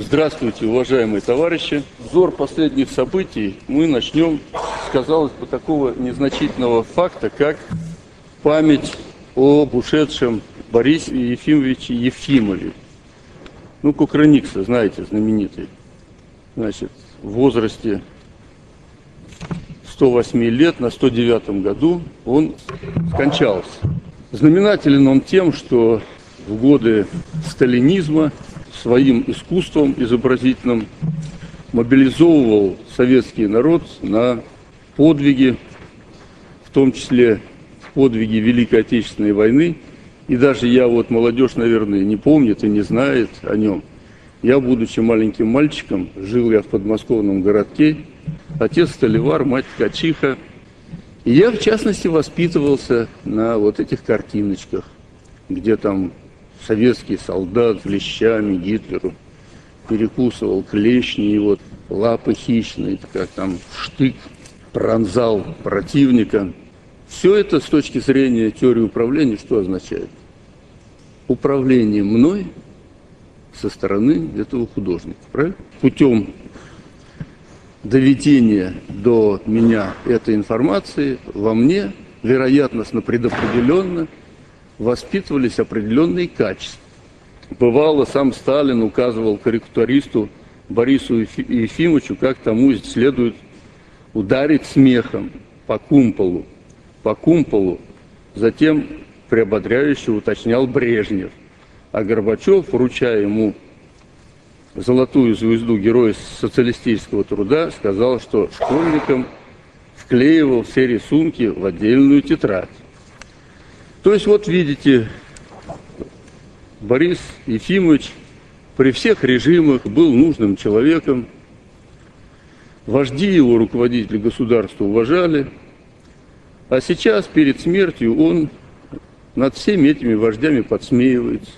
Здравствуйте, уважаемые товарищи. Взор последних событий мы начнем с, казалось бы, такого незначительного факта, как память об ушедшем Борисе Ефимовиче Ефимове. Ну, Кукрыникса, знаете, знаменитый. Значит, в возрасте 108 лет, на 109 году он скончался. Знаменателен он тем, что в годы сталинизма своим искусством изобразительным мобилизовывал советский народ на подвиги, в том числе подвиги Великой Отечественной войны. И даже я, вот молодежь, наверное, не помнит и не знает о нем. Я, будучи маленьким мальчиком, жил я в подмосковном городке. Отец Столивар, мать Ткачиха. И я, в частности, воспитывался на вот этих картиночках, где там советский солдат клещами Гитлеру перекусывал клешни и вот лапы хищные, как там штык пронзал противника. Все это с точки зрения теории управления что означает? Управление мной со стороны этого художника, правильно? Путем доведения до меня этой информации во мне вероятностно предопределенно воспитывались определенные качества. Бывало, сам Сталин указывал карикатуристу Борису Ефимовичу, как тому следует ударить смехом по кумполу, по кумполу. Затем приободряюще уточнял Брежнев. А Горбачев, вручая ему золотую звезду Героя социалистического труда, сказал, что школьникам вклеивал все рисунки в отдельную тетрадь. То есть вот видите, Борис Ефимович при всех режимах был нужным человеком. Вожди его, руководители государства уважали. А сейчас, перед смертью, он над всеми этими вождями подсмеивается.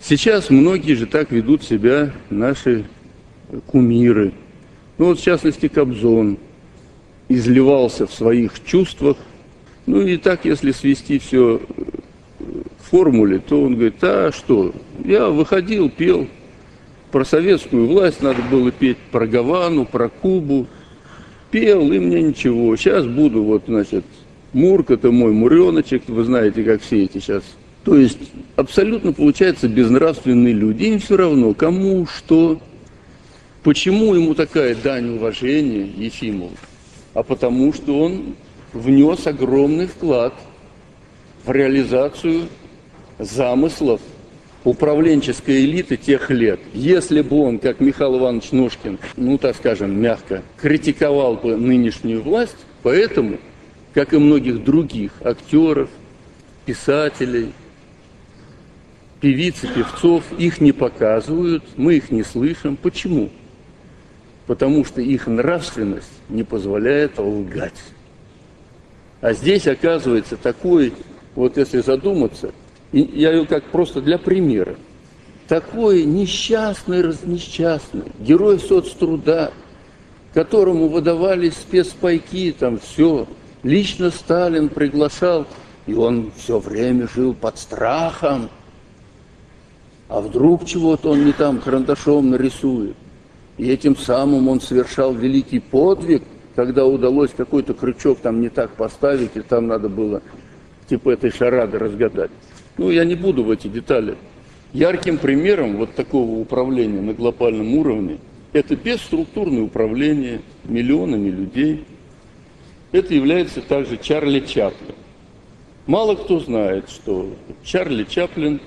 Сейчас многие же так ведут себя наши кумиры. Ну вот, в частности, Кобзон изливался в своих чувствах – ну и так, если свести все к формуле, то он говорит, а что, я выходил, пел, про советскую власть надо было петь, про Гавану, про Кубу, пел, и мне ничего, сейчас буду, вот, значит, Мурк, это мой муреночек, вы знаете, как все эти сейчас. То есть абсолютно получается безнравственные люди, им все равно, кому, что, почему ему такая дань уважения Ефимову, а потому что он внес огромный вклад в реализацию замыслов управленческой элиты тех лет. Если бы он, как Михаил Иванович Ножкин, ну так скажем, мягко, критиковал бы нынешнюю власть, поэтому, как и многих других актеров, писателей, певиц и певцов, их не показывают, мы их не слышим. Почему? Потому что их нравственность не позволяет лгать. А здесь оказывается такой, вот если задуматься, я ее как просто для примера, такой несчастный, разнесчастный, герой соцтруда, которому выдавались спецпайки, там все, лично Сталин приглашал, и он все время жил под страхом. А вдруг чего-то он не там карандашом нарисует. И этим самым он совершал великий подвиг – когда удалось какой-то крючок там не так поставить, и там надо было типа этой шарады разгадать. Ну, я не буду в эти детали. Ярким примером вот такого управления на глобальном уровне это бесструктурное управление миллионами людей. Это является также Чарли Чаплин. Мало кто знает, что Чарли Чаплин,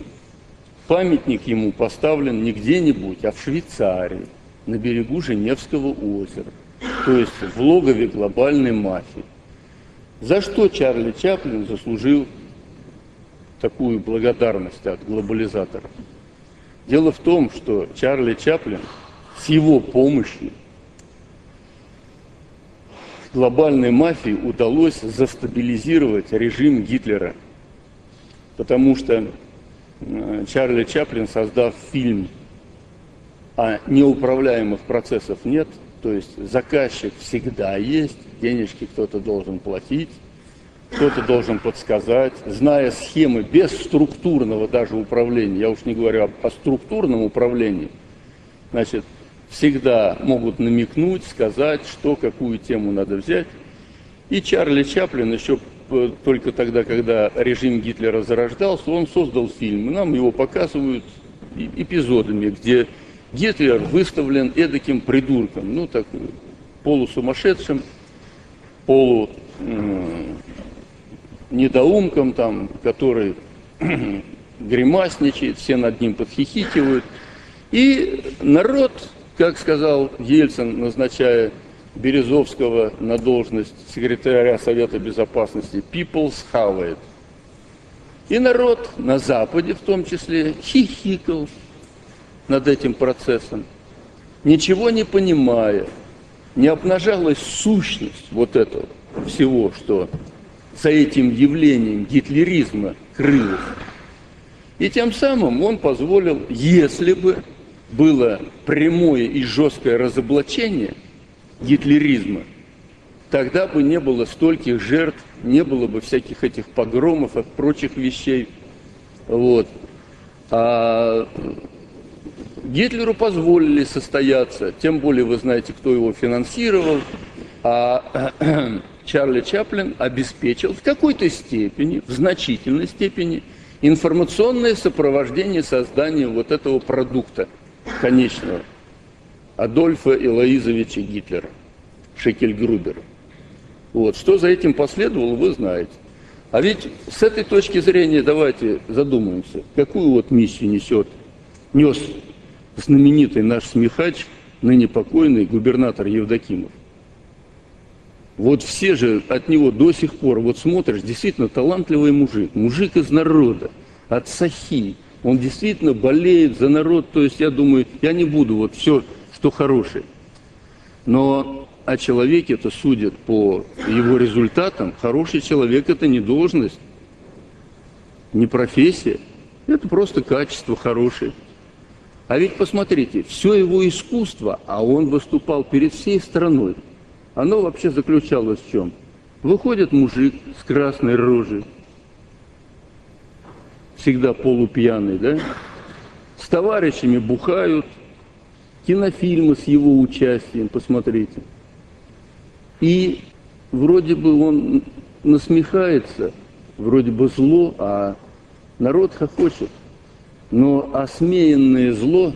памятник ему поставлен не где-нибудь, а в Швейцарии, на берегу Женевского озера то есть в логове глобальной мафии. За что Чарли Чаплин заслужил такую благодарность от глобализаторов? Дело в том, что Чарли Чаплин с его помощью глобальной мафии удалось застабилизировать режим Гитлера. Потому что э, Чарли Чаплин, создав фильм о неуправляемых процессах нет, то есть заказчик всегда есть, денежки кто-то должен платить, кто-то должен подсказать, зная схемы без структурного даже управления, я уж не говорю о, о структурном управлении, Значит, всегда могут намекнуть, сказать, что, какую тему надо взять. И Чарли Чаплин еще только тогда, когда режим Гитлера зарождался, он создал фильм. Нам его показывают эпизодами, где Гитлер выставлен эдаким придурком, ну так полусумасшедшим, полу недоумком, там, который гримасничает, все над ним подхихикивают. И народ, как сказал Ельцин, назначая Березовского на должность секретаря Совета Безопасности, people's хавает. И народ на Западе в том числе хихикал над этим процессом, ничего не понимая, не обнажалась сущность вот этого всего, что за этим явлением гитлеризма крылось. И тем самым он позволил, если бы было прямое и жесткое разоблачение гитлеризма, тогда бы не было стольких жертв, не было бы всяких этих погромов и прочих вещей. Вот. А Гитлеру позволили состояться, тем более вы знаете, кто его финансировал, а Чарли Чаплин обеспечил в какой-то степени, в значительной степени, информационное сопровождение создания вот этого продукта конечного Адольфа Илоизовича Гитлера, Шекельгрубера. Вот. Что за этим последовало, вы знаете. А ведь с этой точки зрения давайте задумаемся, какую вот миссию несет, нес знаменитый наш смехач, ныне покойный губернатор Евдокимов. Вот все же от него до сих пор, вот смотришь, действительно талантливый мужик, мужик из народа, от Сахи. Он действительно болеет за народ, то есть я думаю, я не буду вот все, что хорошее. Но о человеке это судят по его результатам. Хороший человек это не должность, не профессия, это просто качество хорошее. А ведь посмотрите, все его искусство, а он выступал перед всей страной, оно вообще заключалось в чем? Выходит мужик с красной рожей, всегда полупьяный, да? С товарищами бухают, кинофильмы с его участием, посмотрите. И вроде бы он насмехается, вроде бы зло, а народ хохочет. Но осмеянное зло,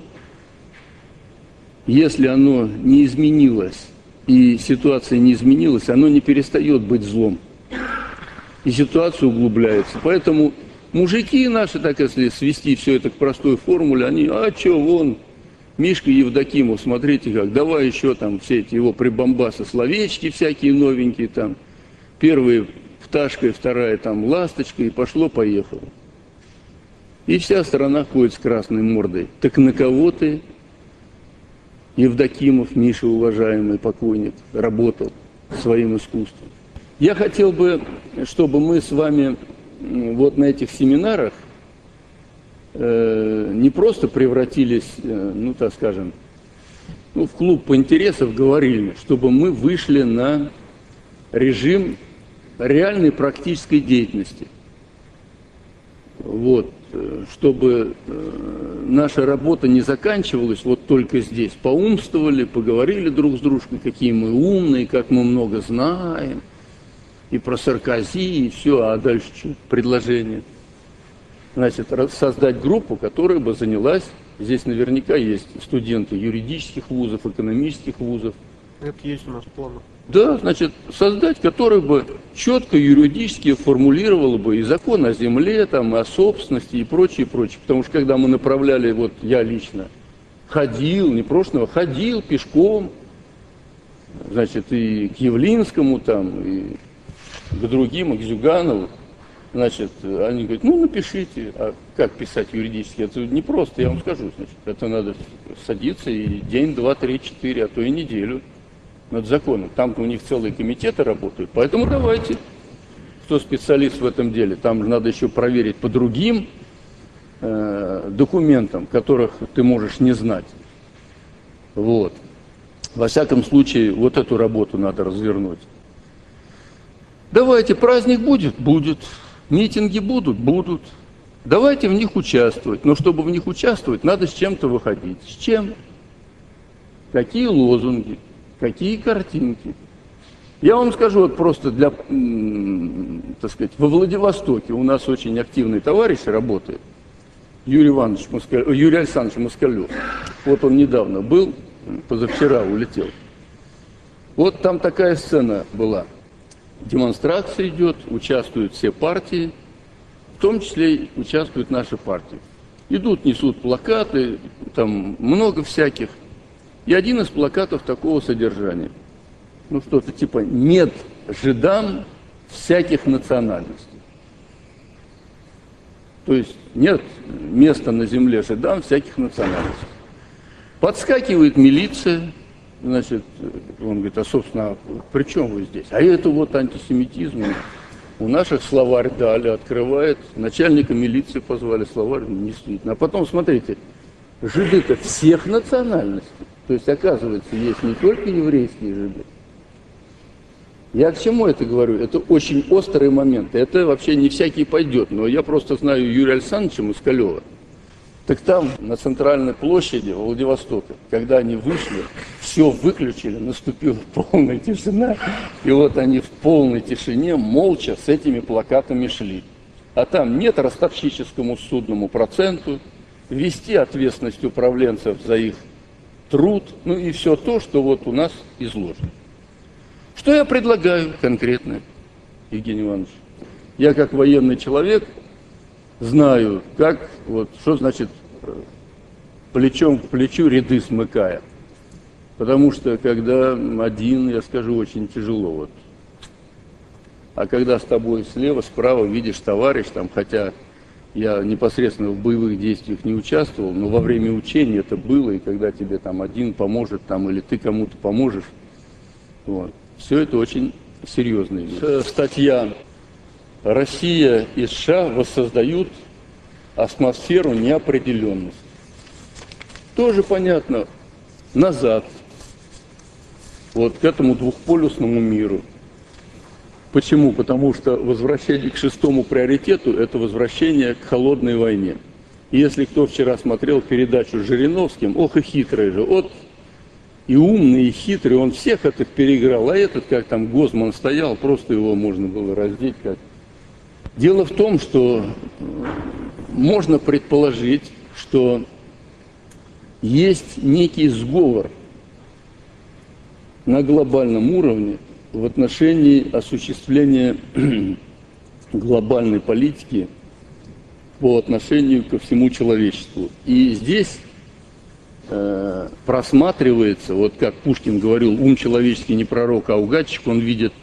если оно не изменилось, и ситуация не изменилась, оно не перестает быть злом. И ситуация углубляется. Поэтому мужики наши, так если свести все это к простой формуле, они, а что, вон, Мишка Евдокимов, смотрите как, давай еще там все эти его прибамбасы, словечки всякие новенькие там. Первые пташка, вторая там ласточка, и пошло-поехало. И вся страна ходит с красной мордой. Так на кого ты, Евдокимов, Миша, уважаемый покойник, работал своим искусством? Я хотел бы, чтобы мы с вами вот на этих семинарах э, не просто превратились, э, ну так скажем, ну, в клуб по интересам говорили, чтобы мы вышли на режим реальной практической деятельности. Вот. Э, чтобы э, наша работа не заканчивалась вот только здесь. Поумствовали, поговорили друг с дружкой, какие мы умные, как мы много знаем, и про Саркози, и все, а дальше что? Предложение. Значит, создать группу, которая бы занялась, здесь наверняка есть студенты юридических вузов, экономических вузов. Это есть у нас в планах. Да, значит, создать, который бы четко юридически формулировал бы и закон о земле, там, и о собственности и прочее, прочее. Потому что когда мы направляли, вот я лично ходил, не прошлого, ходил пешком, значит, и к Явлинскому там, и к другим, и к Зюганову, значит, они говорят, ну, напишите. А как писать юридически? Это не просто, я вам скажу, значит, это надо садиться и день, два, три, четыре, а то и неделю над законом. Там у них целые комитеты работают. Поэтому давайте, кто специалист в этом деле, там надо еще проверить по другим э, документам, которых ты можешь не знать. Вот. Во всяком случае, вот эту работу надо развернуть. Давайте, праздник будет? Будет. Митинги будут? Будут. Давайте в них участвовать. Но чтобы в них участвовать, надо с чем-то выходить. С чем? какие лозунги, какие картинки. Я вам скажу вот просто для, так сказать, во Владивостоке у нас очень активный товарищ работает, Юрий Иванович Москаль, Юрий Александрович Москалев. Вот он недавно был, позавчера улетел. Вот там такая сцена была. Демонстрация идет, участвуют все партии, в том числе участвуют наши партии. Идут, несут плакаты, там много всяких. И один из плакатов такого содержания. Ну что-то типа «нет жидам всяких национальностей». То есть нет места на земле жидам всяких национальностей. Подскакивает милиция, значит, он говорит, а собственно, при чем вы здесь? А это вот антисемитизм. У наших словарь дали, открывает, начальника милиции позвали, словарь действительно. А потом, смотрите, жиды-то всех национальностей. То есть, оказывается, есть не только еврейские жиды. Я к чему это говорю? Это очень острый момент. Это вообще не всякий пойдет. Но я просто знаю Юрия Александровича Москалева. Так там, на центральной площади Владивостока, когда они вышли, все выключили, наступила полная тишина. И вот они в полной тишине молча с этими плакатами шли. А там нет ростовщическому судному проценту, вести ответственность управленцев за их труд, ну и все то, что вот у нас изложено. Что я предлагаю конкретно, Евгений Иванович? Я как военный человек знаю, как, вот, что значит плечом к плечу ряды смыкая. Потому что когда один, я скажу, очень тяжело. Вот. А когда с тобой слева, справа видишь товарищ, там, хотя я непосредственно в боевых действиях не участвовал, но во время учения это было, и когда тебе там один поможет, там, или ты кому-то поможешь, вот. все это очень серьезные вещи. Статья «Россия и США воссоздают атмосферу неопределенности». Тоже понятно, назад, вот к этому двухполюсному миру – Почему? Потому что возвращение к шестому приоритету – это возвращение к холодной войне. Если кто вчера смотрел передачу с Жириновским, ох и хитрый же, вот и умный, и хитрый, он всех это переиграл, а этот, как там Гозман стоял, просто его можно было раздеть. Как... Дело в том, что э, можно предположить, что есть некий сговор на глобальном уровне – в отношении осуществления глобальной политики по отношению ко всему человечеству. И здесь э, просматривается, вот как Пушкин говорил, ум человеческий не пророк, а угадчик, он видит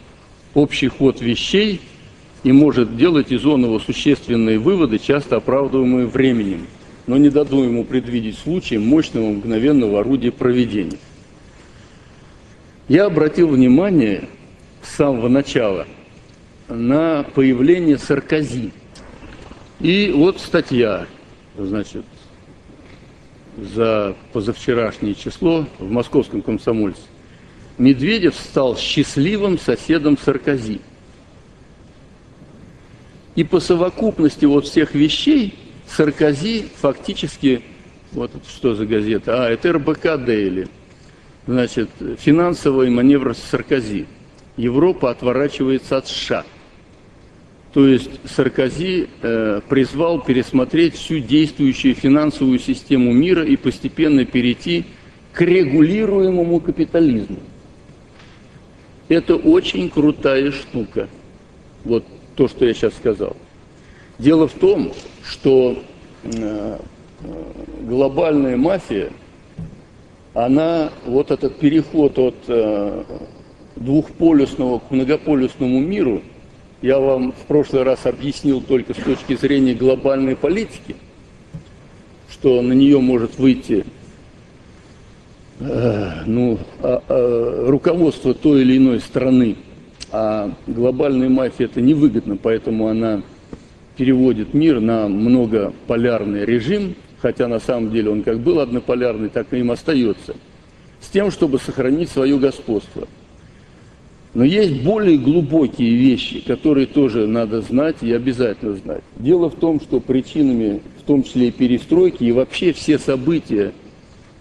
общий ход вещей и может делать из оного существенные выводы, часто оправдываемые временем, но не дадут ему предвидеть случай мощного мгновенного орудия проведения. Я обратил внимание, с самого начала на появление Саркози. И вот статья, значит, за позавчерашнее число в московском комсомольце. Медведев стал счастливым соседом Саркози. И по совокупности вот всех вещей Саркози фактически, вот что за газета, а, это РБК Дейли, значит, финансовый маневр Саркози – Европа отворачивается от США. То есть Саркози э, призвал пересмотреть всю действующую финансовую систему мира и постепенно перейти к регулируемому капитализму. Это очень крутая штука. Вот то, что я сейчас сказал. Дело в том, что э, глобальная мафия, она, вот этот переход от э, двухполюсного к многополюсному миру я вам в прошлый раз объяснил только с точки зрения глобальной политики, что на нее может выйти э, ну, а, а, руководство той или иной страны, а глобальной мафии это невыгодно, поэтому она переводит мир на многополярный режим, хотя на самом деле он как был однополярный, так и им остается, с тем, чтобы сохранить свое господство – но есть более глубокие вещи, которые тоже надо знать и обязательно знать. Дело в том, что причинами, в том числе и перестройки, и вообще все события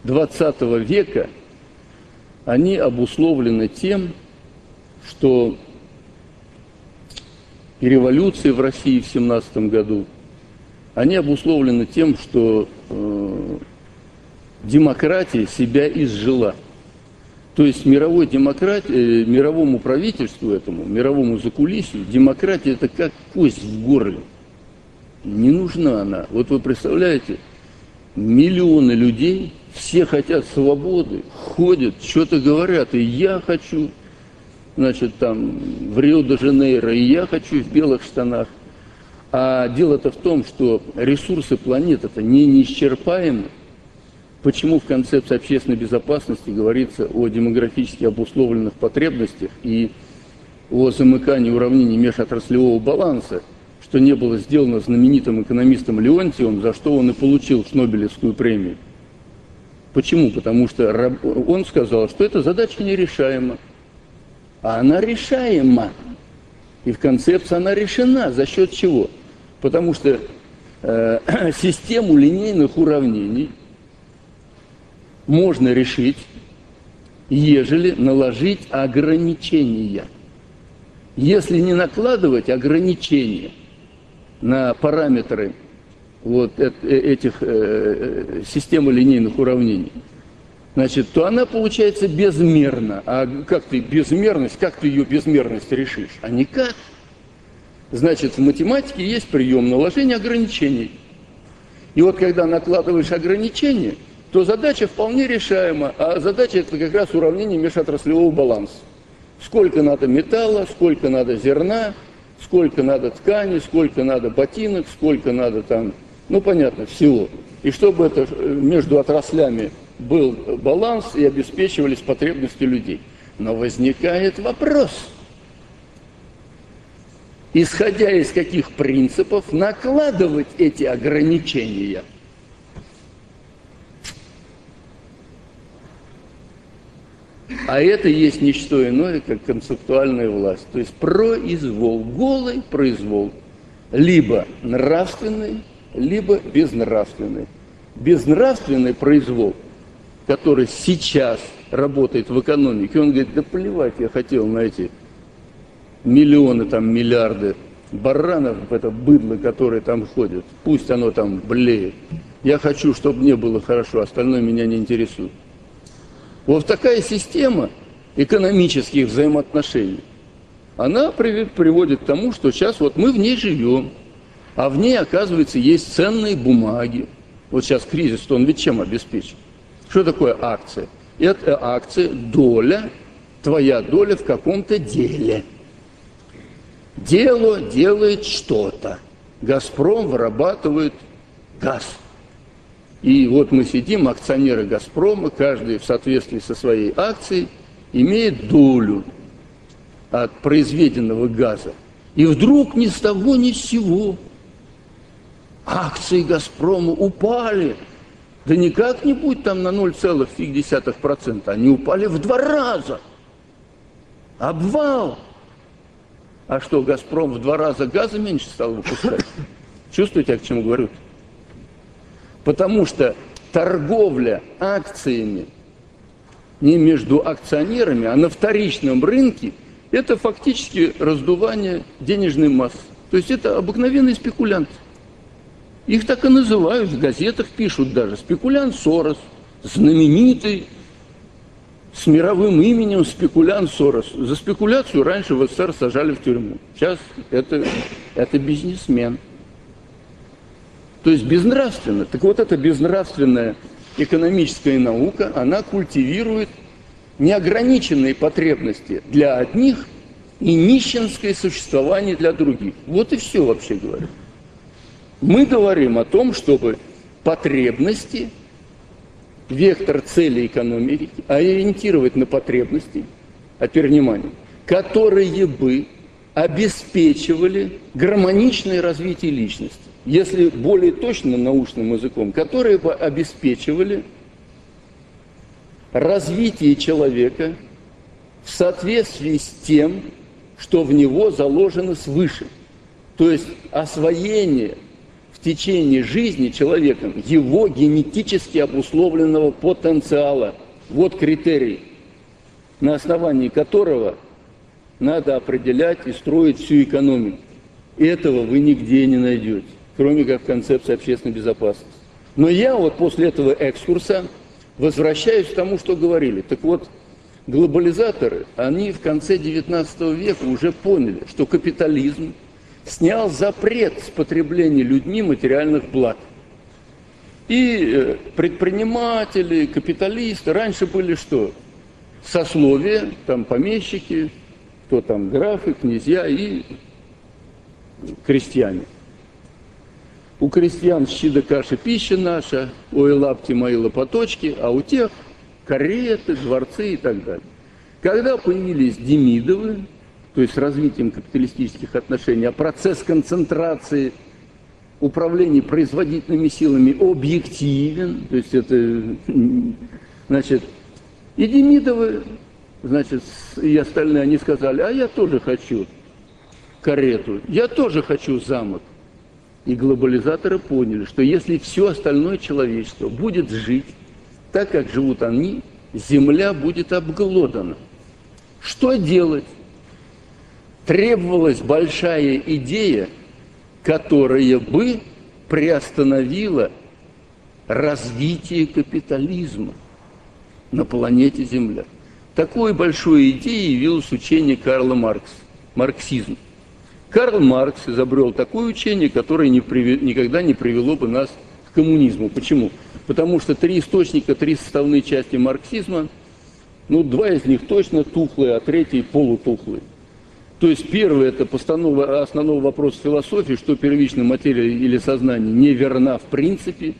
20 века они обусловлены тем, что и революции в России в 17 году, они обусловлены тем, что э, демократия себя изжила. То есть мировой демократии, э, мировому правительству этому, мировому закулисью, демократия это как кость в горле. Не нужна она. Вот вы представляете, миллионы людей, все хотят свободы, ходят, что-то говорят, и я хочу, значит, там, в Рио-де-Жанейро, и я хочу в белых штанах. А дело-то в том, что ресурсы планеты-то не неисчерпаемы. Почему в концепции общественной безопасности говорится о демографически обусловленных потребностях и о замыкании уравнений межотраслевого баланса, что не было сделано знаменитым экономистом Леонтьевым, за что он и получил Шнобелевскую премию. Почему? Потому что он сказал, что эта задача нерешаема. А она решаема. И в концепции она решена. За счет чего? Потому что э, систему линейных уравнений можно решить, ежели наложить ограничения. Если не накладывать ограничения на параметры вот э, этих э, э, системы линейных уравнений, значит, то она получается безмерна. А как ты безмерность, как ты ее безмерность решишь? А никак. Значит, в математике есть прием наложения ограничений. И вот когда накладываешь ограничения, то задача вполне решаема. А задача это как раз уравнение межотраслевого баланса. Сколько надо металла, сколько надо зерна, сколько надо ткани, сколько надо ботинок, сколько надо там, ну понятно, всего. И чтобы это между отраслями был баланс и обеспечивались потребности людей. Но возникает вопрос, исходя из каких принципов накладывать эти ограничения. А это есть не что иное, как концептуальная власть. То есть произвол, голый произвол. Либо нравственный, либо безнравственный. Безнравственный произвол – который сейчас работает в экономике, он говорит, да плевать, я хотел на эти миллионы, там, миллиарды баранов, это быдло, которые там ходят, пусть оно там блеет. Я хочу, чтобы мне было хорошо, остальное меня не интересует. Вот такая система экономических взаимоотношений, она приводит к тому, что сейчас вот мы в ней живем, а в ней, оказывается, есть ценные бумаги. Вот сейчас кризис, то он ведь чем обеспечен? Что такое акция? Это акция, доля, твоя доля в каком-то деле. Дело делает что-то. Газпром вырабатывает газ. И вот мы сидим, акционеры Газпрома, каждый в соответствии со своей акцией имеет долю от произведенного газа. И вдруг ни с того ни с сего акции Газпрома упали – да не как-нибудь там на 0,1%, они упали в два раза. Обвал. А что, «Газпром» в два раза газа меньше стал выпускать? Чувствуете, я к чему говорю? -то? Потому что торговля акциями не между акционерами, а на вторичном рынке, это фактически раздувание денежной массы. То есть это обыкновенный спекулянт. Их так и называют, в газетах пишут даже. Спекулянт Сорос, знаменитый, с мировым именем спекулянт Сорос. За спекуляцию раньше в СССР сажали в тюрьму. Сейчас это, это бизнесмен. То есть безнравственно. Так вот эта безнравственная экономическая наука, она культивирует неограниченные потребности для одних и нищенское существование для других. Вот и все вообще говоря. Мы говорим о том, чтобы потребности, вектор цели экономики ориентировать на потребности, а теперь внимание, которые бы обеспечивали гармоничное развитие личности. Если более точно научным языком, которые бы обеспечивали развитие человека в соответствии с тем, что в него заложено свыше. То есть освоение в течение жизни человеком его генетически обусловленного потенциала. Вот критерий. на основании которого надо определять и строить всю экономику. Этого вы нигде не найдете, кроме как концепции общественной безопасности. Но я вот после этого экскурса возвращаюсь к тому, что говорили. Так вот, глобализаторы, они в конце XIX века уже поняли, что капитализм снял запрет с потребления людьми материальных благ. И э, предприниматели, капиталисты раньше были что? Сословие, там помещики, кто там графы, князья и крестьяне. У крестьян щи да каши пища наша, ой лапти мои лопаточки, а у тех кареты, дворцы и так далее. Когда появились Демидовы, то есть с развитием капиталистических отношений, а процесс концентрации управления производительными силами объективен, то есть это, значит, и Демидовы, значит, и остальные, они сказали, а я тоже хочу карету, я тоже хочу замок. И глобализаторы поняли, что если все остальное человечество будет жить так, как живут они, земля будет обглодана. Что делать? Требовалась большая идея, которая бы приостановила развитие капитализма на планете Земля. Такой большой идеей явилось учение Карла Маркса, марксизм. Карл Маркс изобрел такое учение, которое не приве, никогда не привело бы нас к коммунизму. Почему? Потому что три источника, три составные части марксизма, ну, два из них точно тухлые, а третий полутухлый. То есть первый это постанова основного вопроса философии, что первичная материя или сознание не верна в принципе.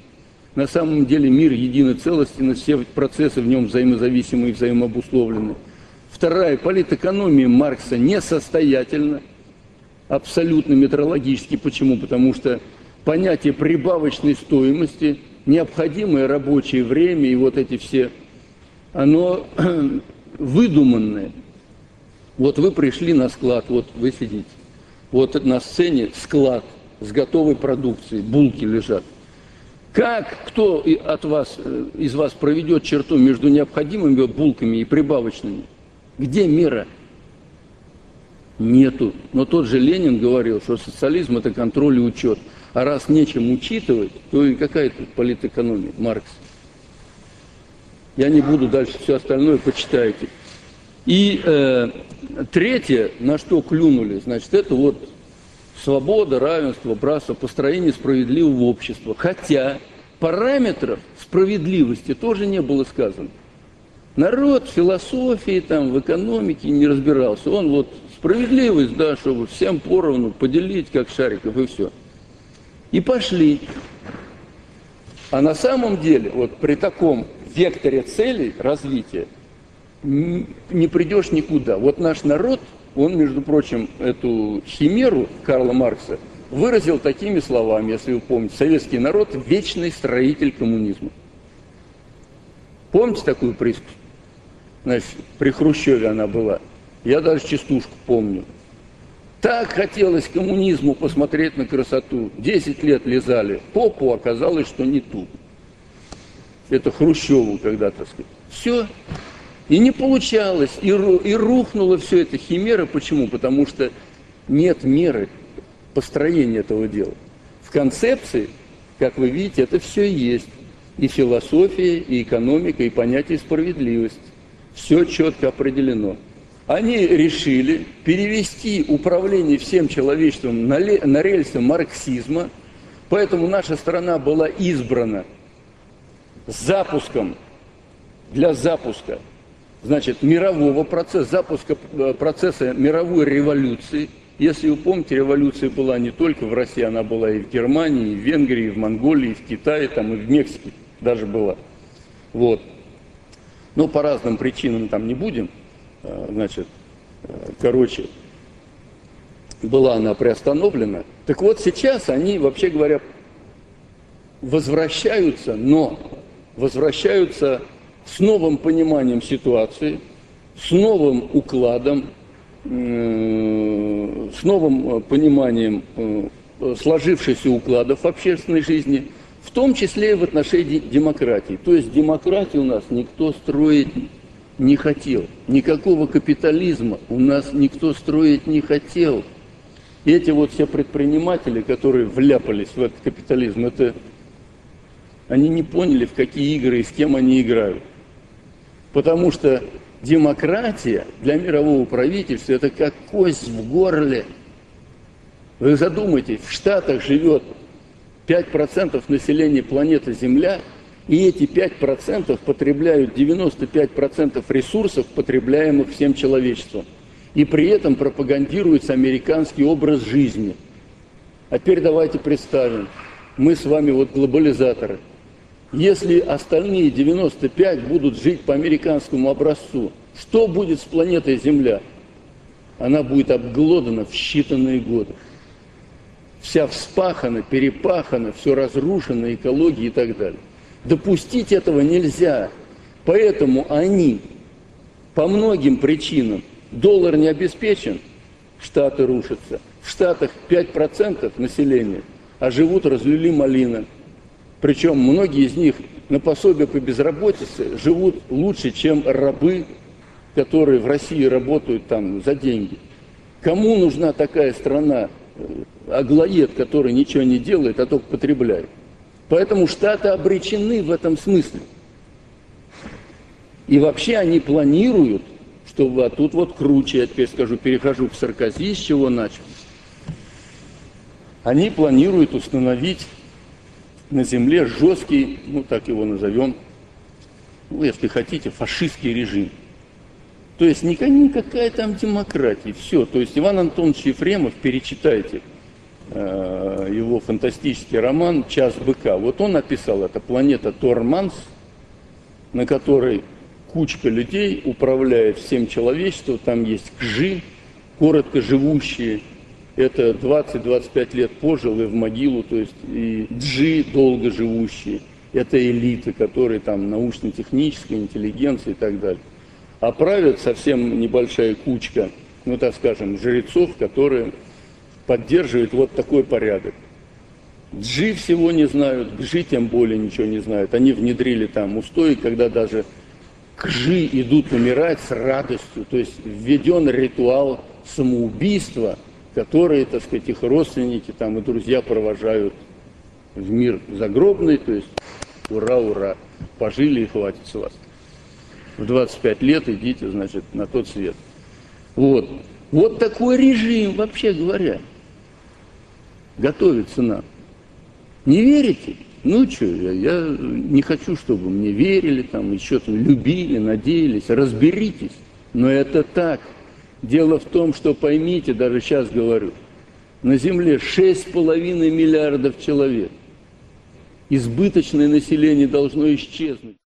На самом деле мир едино целостен, все процессы в нем взаимозависимы и взаимообусловлены. Вторая, политэкономия Маркса несостоятельна абсолютно метрологически. Почему? Потому что понятие прибавочной стоимости, необходимое рабочее время и вот эти все, оно выдуманное. Вот вы пришли на склад, вот вы сидите. Вот на сцене склад с готовой продукцией, булки лежат. Как кто от вас, э, из вас проведет черту между необходимыми булками и прибавочными? Где мера? Нету. Но тот же Ленин говорил, что социализм это контроль и учет. А раз нечем учитывать, то и какая тут политэкономия, Маркс. Я не буду дальше все остальное, почитайте. И э, третье, на что клюнули, значит, это вот свобода, равенство, братство, построение справедливого общества. Хотя параметров справедливости тоже не было сказано. Народ в философии, там, в экономике не разбирался. Он вот Справедливость, да, чтобы всем поровну поделить, как шариков, и все. И пошли. А на самом деле, вот при таком векторе целей развития, не придешь никуда. Вот наш народ, он, между прочим, эту химеру Карла Маркса выразил такими словами, если вы помните, советский народ – вечный строитель коммунизма. Помните такую присказку? Значит, при Хрущеве она была – я даже частушку помню. Так хотелось коммунизму посмотреть на красоту. Десять лет лизали. Попу оказалось, что не тут. Это Хрущеву когда-то сказать. Все. И не получалось. И, и рухнуло все это химера. Почему? Потому что нет меры построения этого дела. В концепции, как вы видите, это все есть. И философия, и экономика, и понятие справедливости. Все четко определено они решили перевести управление всем человечеством на, на рельсы марксизма, поэтому наша страна была избрана запуском, для запуска, значит, мирового процесса, запуска э, процесса мировой революции. Если вы помните, революция была не только в России, она была и в Германии, и в Венгрии, и в Монголии, и в Китае, там, и в Мексике даже была. Вот. Но по разным причинам там не будем. Э, значит, э, короче, была она приостановлена. Так вот сейчас они, вообще говоря, возвращаются, но возвращаются с новым пониманием ситуации, с новым укладом, э, с новым пониманием сложившихся укладов в общественной жизни, в том числе и в отношении демократии. То есть демократию у нас никто строить не хотел. Никакого капитализма у нас никто строить не хотел. Эти вот все предприниматели, которые вляпались в этот капитализм, это они не поняли, в какие игры и с кем они играют. Потому что демократия для мирового правительства это как кость в горле. Вы задумайтесь, в Штатах живет 5% населения планеты Земля, и эти 5% потребляют 95% ресурсов, потребляемых всем человечеством. И при этом пропагандируется американский образ жизни. А теперь давайте представим, мы с вами вот глобализаторы – если остальные 95 будут жить по американскому образцу, что будет с планетой Земля? Она будет обглодана в считанные годы. Вся вспахана, перепахана, все разрушено, экология и так далее. Допустить этого нельзя. Поэтому они по многим причинам, доллар не обеспечен, Штаты рушатся. В Штатах 5% населения, а живут разлили малина – причем многие из них на пособие по безработице живут лучше, чем рабы, которые в России работают там за деньги. Кому нужна такая страна, э, аглоед, который ничего не делает, а только потребляет? Поэтому Штаты обречены в этом смысле. И вообще они планируют, чтобы а тут вот круче, я теперь скажу, перехожу к Саркози, с чего начал. Они планируют установить на земле жесткий, ну так его назовем, ну, если хотите, фашистский режим. То есть никакая там демократия, все. То есть Иван Антонович Ефремов, перечитайте его фантастический роман «Час быка». Вот он написал это «Планета Торманс», на которой кучка людей управляет всем человечеством, там есть кжи, коротко живущие, это 20-25 лет пожил и в могилу, то есть и джи долго живущие, это элиты, которые там научно-техническая интеллигенция и так далее. А правят совсем небольшая кучка, ну так скажем, жрецов, которые поддерживают вот такой порядок. Джи всего не знают, Гжи тем более ничего не знают. Они внедрили там устои, когда даже Кжи идут умирать с радостью. То есть введен ритуал самоубийства – которые, так сказать, их родственники там и друзья провожают в мир загробный, то есть ура, ура, пожили и хватит с вас. В 25 лет идите, значит, на тот свет. Вот. Вот такой режим, вообще говоря, готовится нам. Не верите? Ну что, я, я не хочу, чтобы мне верили, там, еще там, любили, надеялись. Разберитесь. Но это так. Дело в том, что поймите, даже сейчас говорю, на Земле 6,5 миллиардов человек. Избыточное население должно исчезнуть.